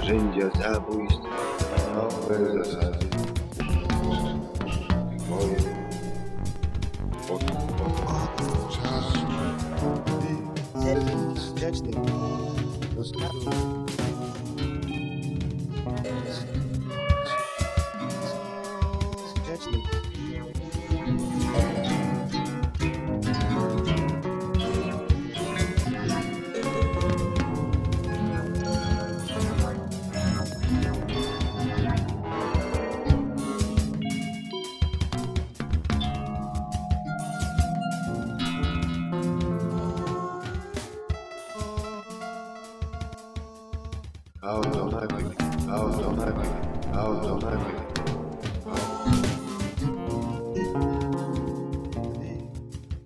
Będzie zabójstwo. Nowe zasady. Moje. Od, czasu. Grzeczny. Rozmawiam.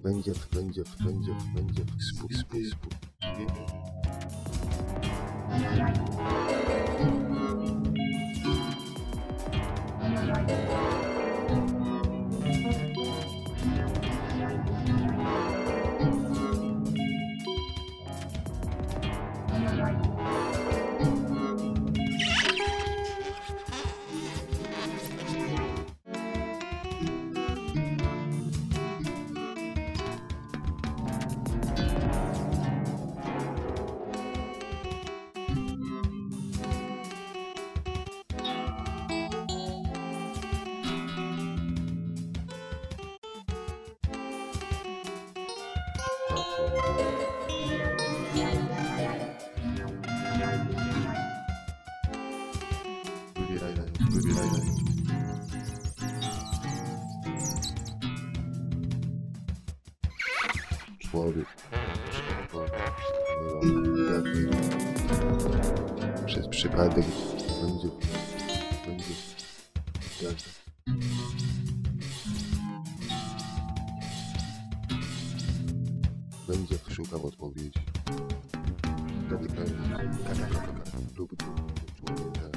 Będzie, będzie, będzie, będzie. Spój, spój, spój. Wybieraj na wybieraj na Człowiek. Mam żadnej- Przez przypadek będzie. Będzie. Нам захочу кого-то повредить. Капитан, капитан, капитан,